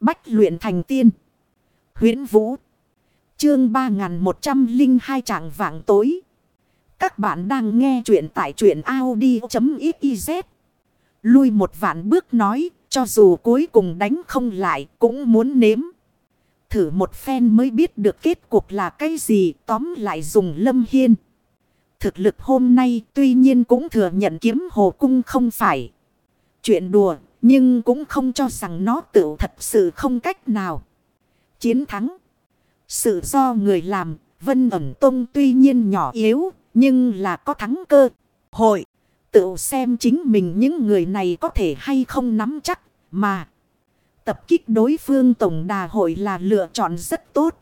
Bách luyện thành tiên. huyễn Vũ. Chương 3102 trạng vàng tối. Các bạn đang nghe truyện tại truyện Audi.xyz. Lui một vạn bước nói, cho dù cuối cùng đánh không lại cũng muốn nếm. Thử một phen mới biết được kết cuộc là cái gì tóm lại dùng lâm hiên. Thực lực hôm nay tuy nhiên cũng thừa nhận kiếm hồ cung không phải. Chuyện đùa nhưng cũng không cho rằng nó tự thật sự không cách nào. Chiến thắng. Sự do người làm, Vân ẩn tông tuy nhiên nhỏ yếu, nhưng là có thắng cơ. Hội, tự xem chính mình những người này có thể hay không nắm chắc, mà. Tập kích đối phương tổng đà hội là lựa chọn rất tốt.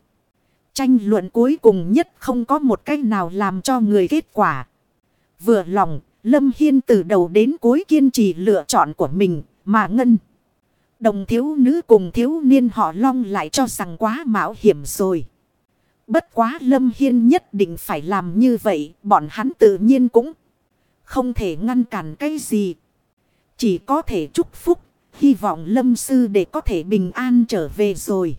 Tranh luận cuối cùng nhất không có một cách nào làm cho người kết quả. Vừa lòng, Lâm Hiên từ đầu đến cuối kiên trì lựa chọn của mình, mà ngân. Đồng thiếu nữ cùng thiếu niên họ long lại cho rằng quá mạo hiểm rồi. Bất quá Lâm Hiên nhất định phải làm như vậy, bọn hắn tự nhiên cũng không thể ngăn cản cái gì. Chỉ có thể chúc phúc, hy vọng Lâm Sư để có thể bình an trở về rồi.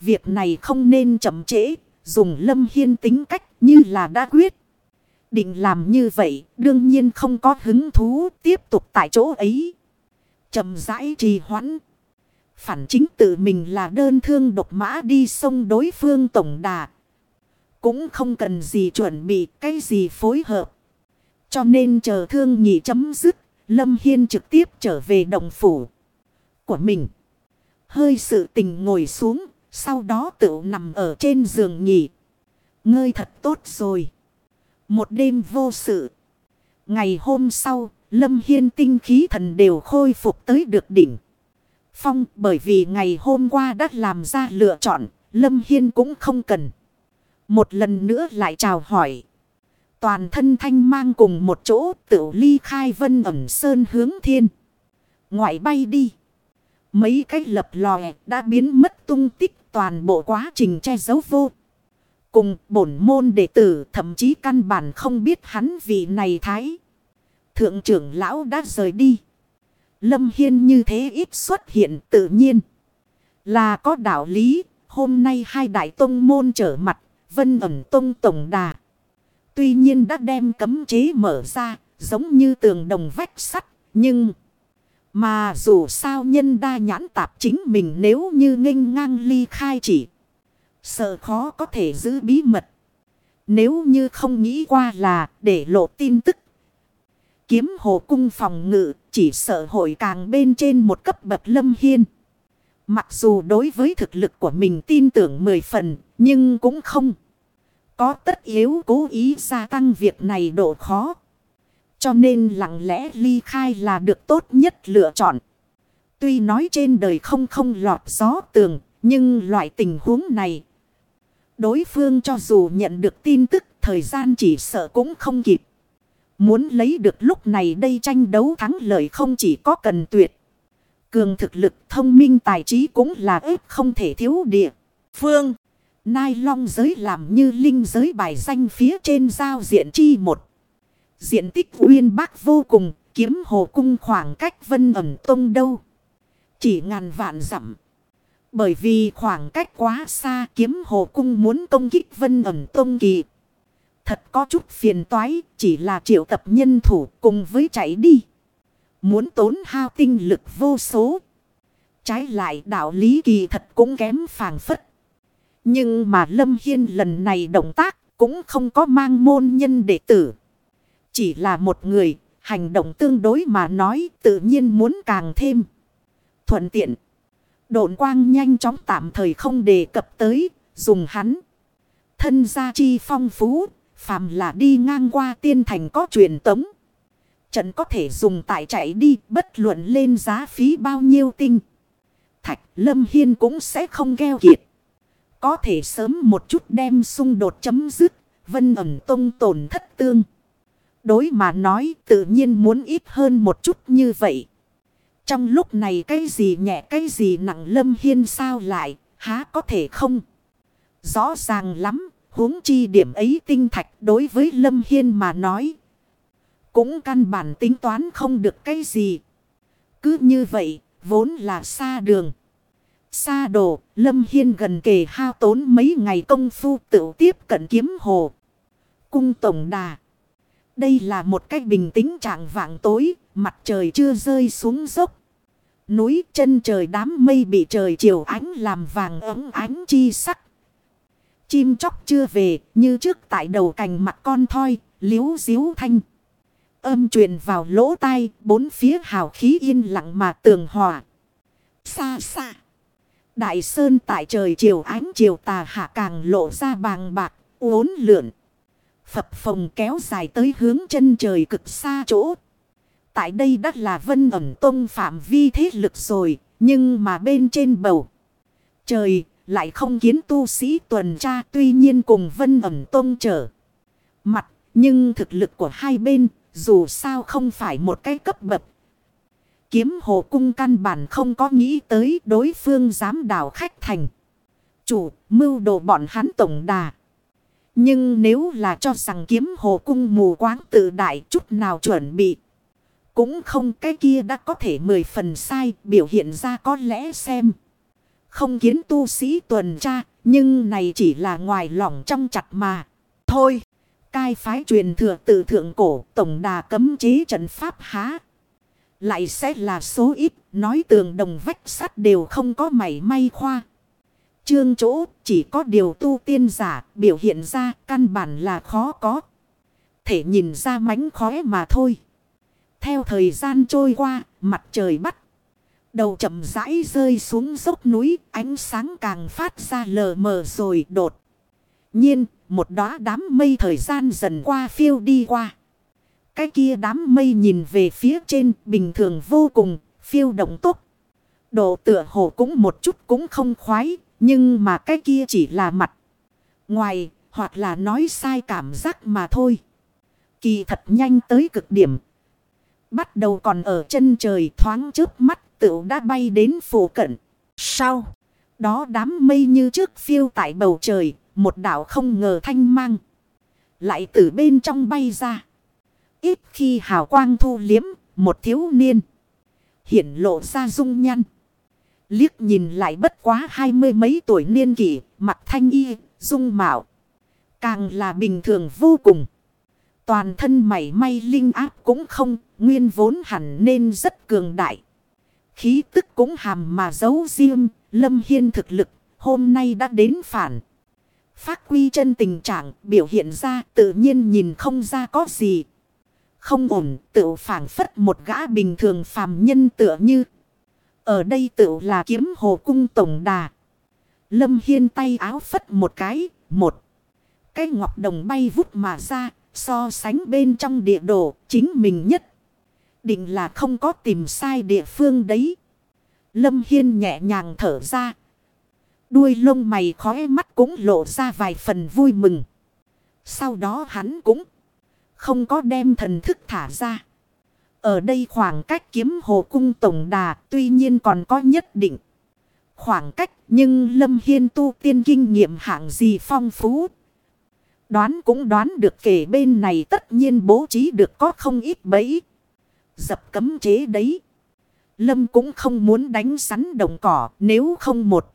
Việc này không nên chậm trễ, dùng Lâm Hiên tính cách như là đã quyết. Định làm như vậy, đương nhiên không có hứng thú tiếp tục tại chỗ ấy chậm rãi trì hoãn. Phản chính tự mình là đơn thương độc mã đi sông đối phương tổng đà. Cũng không cần gì chuẩn bị cái gì phối hợp. Cho nên chờ thương nhị chấm dứt. Lâm Hiên trực tiếp trở về đồng phủ của mình. Hơi sự tình ngồi xuống. Sau đó tự nằm ở trên giường nghỉ. Ngơi thật tốt rồi. Một đêm vô sự. Ngày hôm sau, Lâm Hiên tinh khí thần đều khôi phục tới được đỉnh. Phong bởi vì ngày hôm qua đã làm ra lựa chọn, Lâm Hiên cũng không cần. Một lần nữa lại chào hỏi. Toàn thân thanh mang cùng một chỗ tự ly khai vân ẩm sơn hướng thiên. Ngoại bay đi. Mấy cái lập lòe đã biến mất tung tích toàn bộ quá trình che giấu vô. Cùng bổn môn đệ tử thậm chí căn bản không biết hắn vị này thái. Thượng trưởng lão đã rời đi. Lâm Hiên như thế ít xuất hiện tự nhiên. Là có đạo lý. Hôm nay hai đại tông môn trở mặt. Vân ẩn tông tổng đà. Tuy nhiên đã đem cấm chế mở ra. Giống như tường đồng vách sắt. Nhưng... Mà dù sao nhân đa nhãn tạp chính mình nếu như nghênh ngang ly khai chỉ. Sợ khó có thể giữ bí mật. Nếu như không nghĩ qua là để lộ tin tức Kiếm hồ cung phòng ngự chỉ sợ hội càng bên trên một cấp bậc lâm hiên. Mặc dù đối với thực lực của mình tin tưởng mười phần nhưng cũng không. Có tất yếu cố ý gia tăng việc này độ khó. Cho nên lặng lẽ ly khai là được tốt nhất lựa chọn. Tuy nói trên đời không không lọt gió tường, nhưng loại tình huống này. Đối phương cho dù nhận được tin tức thời gian chỉ sợ cũng không kịp. Muốn lấy được lúc này đây tranh đấu thắng lợi không chỉ có cần tuyệt. Cường thực lực thông minh tài trí cũng là ếp không thể thiếu địa. Phương. Nai long giới làm như linh giới bài danh phía trên giao diện chi một. Diện tích uyên bác vô cùng, kiếm hồ cung khoảng cách vân ẩn tông đâu. Chỉ ngàn vạn dặm. Bởi vì khoảng cách quá xa kiếm hồ cung muốn công kích vân ẩn tông kỳ. Thật có chút phiền toái, chỉ là triệu tập nhân thủ cùng với chạy đi. Muốn tốn hao tinh lực vô số. Trái lại đạo lý kỳ thật cũng kém phàng phất. Nhưng mà Lâm Hiên lần này động tác cũng không có mang môn nhân đệ tử. Chỉ là một người, hành động tương đối mà nói tự nhiên muốn càng thêm. Thuận tiện. Độn quang nhanh chóng tạm thời không đề cập tới, dùng hắn. Thân gia chi phong phú, Phàm là đi ngang qua tiên thành có truyền tống. Trận có thể dùng tại chạy đi, bất luận lên giá phí bao nhiêu tinh. Thạch Lâm Hiên cũng sẽ không gheo kiệt. Có thể sớm một chút đem xung đột chấm dứt. Vân ẩn tông tổn thất tương. Đối mà nói, tự nhiên muốn ít hơn một chút như vậy. Trong lúc này cái gì nhẹ, cái gì nặng Lâm Hiên sao lại, há có thể không. Rõ ràng lắm huống chi điểm ấy tinh thạch đối với Lâm Hiên mà nói. Cũng căn bản tính toán không được cái gì. Cứ như vậy, vốn là xa đường. Xa đồ, Lâm Hiên gần kề hao tốn mấy ngày công phu tự tiếp cận kiếm hồ. Cung tổng đà. Đây là một cách bình tĩnh trạng vạng tối, mặt trời chưa rơi xuống dốc. Núi chân trời đám mây bị trời chiều ánh làm vàng ấm ánh chi sắc. Chim chóc chưa về, như trước tại đầu cành mặt con thoi, liếu diếu thanh. Âm truyền vào lỗ tai, bốn phía hào khí yên lặng mà tường hòa. Xa xa. Đại sơn tại trời chiều ánh chiều tà hạ càng lộ ra bàng bạc, uốn lượn. Phập phồng kéo dài tới hướng chân trời cực xa chỗ. Tại đây đất là vân ẩm tông phạm vi thế lực rồi, nhưng mà bên trên bầu. Trời lại không kiến tu sĩ tuần tra tuy nhiên cùng vân ẩm tông trở. Mặt, nhưng thực lực của hai bên, dù sao không phải một cái cấp bậc. Kiếm hồ cung căn bản không có nghĩ tới đối phương dám đảo khách thành. Chủ, mưu đồ bọn hắn tổng đà. Nhưng nếu là cho rằng kiếm hồ cung mù quáng tự đại chút nào chuẩn bị. Cũng không cái kia đã có thể mười phần sai biểu hiện ra có lẽ xem. Không kiến tu sĩ tuần tra nhưng này chỉ là ngoài lỏng trong chặt mà. Thôi, cai phái truyền thừa tự thượng cổ tổng đà cấm chế trận pháp há. Lại sẽ là số ít, nói tường đồng vách sắt đều không có mảy may khoa. Trương chỗ chỉ có điều tu tiên giả biểu hiện ra căn bản là khó có. Thể nhìn ra mánh khóe mà thôi. Theo thời gian trôi qua, mặt trời bắt. Đầu chậm rãi rơi xuống dốc núi, ánh sáng càng phát ra lờ mờ rồi đột. Nhiên, một đóa đám mây thời gian dần qua phiêu đi qua. Cái kia đám mây nhìn về phía trên bình thường vô cùng, phiêu động tốt. Độ tựa hồ cũng một chút cũng không khoái, nhưng mà cái kia chỉ là mặt. Ngoài, hoặc là nói sai cảm giác mà thôi. Kỳ thật nhanh tới cực điểm. Bắt đầu còn ở chân trời thoáng trước mắt tựu đã bay đến phủ cận. Sau, đó đám mây như trước phiêu tại bầu trời, một đảo không ngờ thanh mang. Lại từ bên trong bay ra. Ít khi hào quang thu liếm, một thiếu niên. Hiển lộ ra dung nhăn. Liếc nhìn lại bất quá hai mươi mấy tuổi niên kỷ, mặt thanh y, dung mạo. Càng là bình thường vô cùng. Toàn thân mảy may linh áp cũng không, nguyên vốn hẳn nên rất cường đại. Khí tức cũng hàm mà giấu riêng, lâm hiên thực lực, hôm nay đã đến phản. Phát quy chân tình trạng biểu hiện ra tự nhiên nhìn không ra có gì. Không ổn tự phản phất một gã bình thường phàm nhân tựa như. Ở đây tự là kiếm hồ cung tổng đà. Lâm Hiên tay áo phất một cái, một. Cái ngọc đồng bay vút mà ra, so sánh bên trong địa đồ, chính mình nhất. Định là không có tìm sai địa phương đấy. Lâm Hiên nhẹ nhàng thở ra. Đuôi lông mày khóe mắt cũng lộ ra vài phần vui mừng. Sau đó hắn cũng không có đem thần thức thả ra. Ở đây khoảng cách kiếm hồ cung tổng đà tuy nhiên còn có nhất định. Khoảng cách, nhưng Lâm Hiên tu tiên kinh nghiệm hạng gì phong phú. Đoán cũng đoán được kể bên này tất nhiên bố trí được có không ít bẫy. Dập cấm chế đấy. Lâm cũng không muốn đánh sắn đồng cỏ, nếu không một.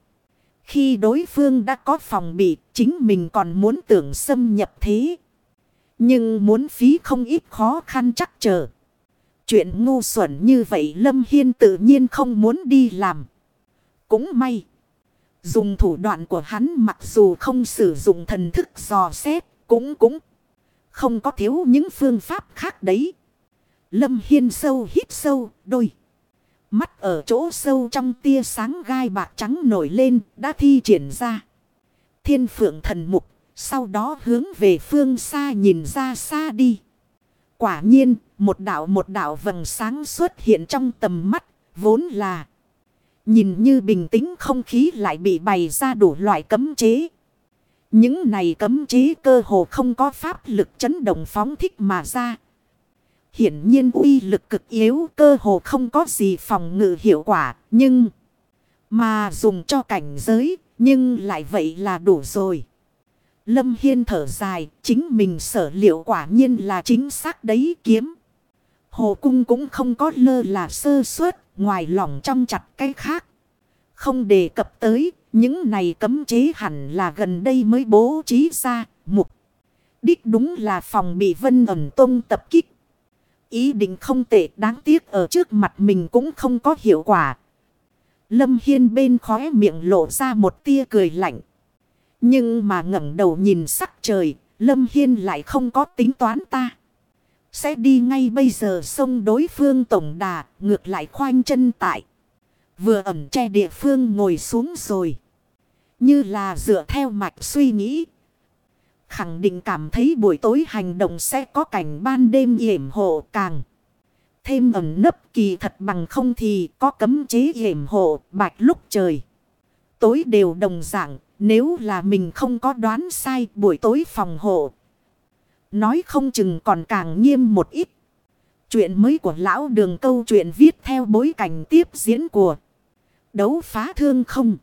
Khi đối phương đã có phòng bị, chính mình còn muốn tưởng xâm nhập thế. Nhưng muốn phí không ít khó khăn chắc chờ. Chuyện ngu xuẩn như vậy Lâm Hiên tự nhiên không muốn đi làm. Cũng may. Dùng thủ đoạn của hắn mặc dù không sử dụng thần thức dò xét. Cũng cũng không có thiếu những phương pháp khác đấy. Lâm Hiên sâu hít sâu đôi. Mắt ở chỗ sâu trong tia sáng gai bạc trắng nổi lên đã thi triển ra. Thiên phượng thần mục sau đó hướng về phương xa nhìn ra xa đi. Quả nhiên, một đạo một đạo vầng sáng xuất hiện trong tầm mắt, vốn là. Nhìn như bình tĩnh không khí lại bị bày ra đủ loại cấm chế. Những này cấm chế cơ hồ không có pháp lực chấn động phóng thích mà ra. Hiển nhiên uy lực cực yếu cơ hồ không có gì phòng ngự hiệu quả, nhưng mà dùng cho cảnh giới, nhưng lại vậy là đủ rồi. Lâm Hiên thở dài, chính mình sở liệu quả nhiên là chính xác đấy kiếm. Hồ cung cũng không có lơ là sơ suất, ngoài lòng trong chặt cái khác. Không đề cập tới, những này cấm chế hẳn là gần đây mới bố trí ra, mục. Đích đúng là phòng bị vân ẩn tông tập kích. Ý định không tệ đáng tiếc ở trước mặt mình cũng không có hiệu quả. Lâm Hiên bên khóe miệng lộ ra một tia cười lạnh. Nhưng mà ngẩng đầu nhìn sắc trời, Lâm Hiên lại không có tính toán ta. Sẽ đi ngay bây giờ xông đối phương tổng đà, ngược lại khoanh chân tại. Vừa ẩm che địa phương ngồi xuống rồi. Như là dựa theo mạch suy nghĩ. Khẳng định cảm thấy buổi tối hành động sẽ có cảnh ban đêm yểm hộ càng. Thêm ẩn nấp kỳ thật bằng không thì có cấm chế yểm hộ bạch lúc trời. Tối đều đồng dạng, nếu là mình không có đoán sai buổi tối phòng hộ. Nói không chừng còn càng nghiêm một ít. Chuyện mới của lão đường câu chuyện viết theo bối cảnh tiếp diễn của đấu phá thương không.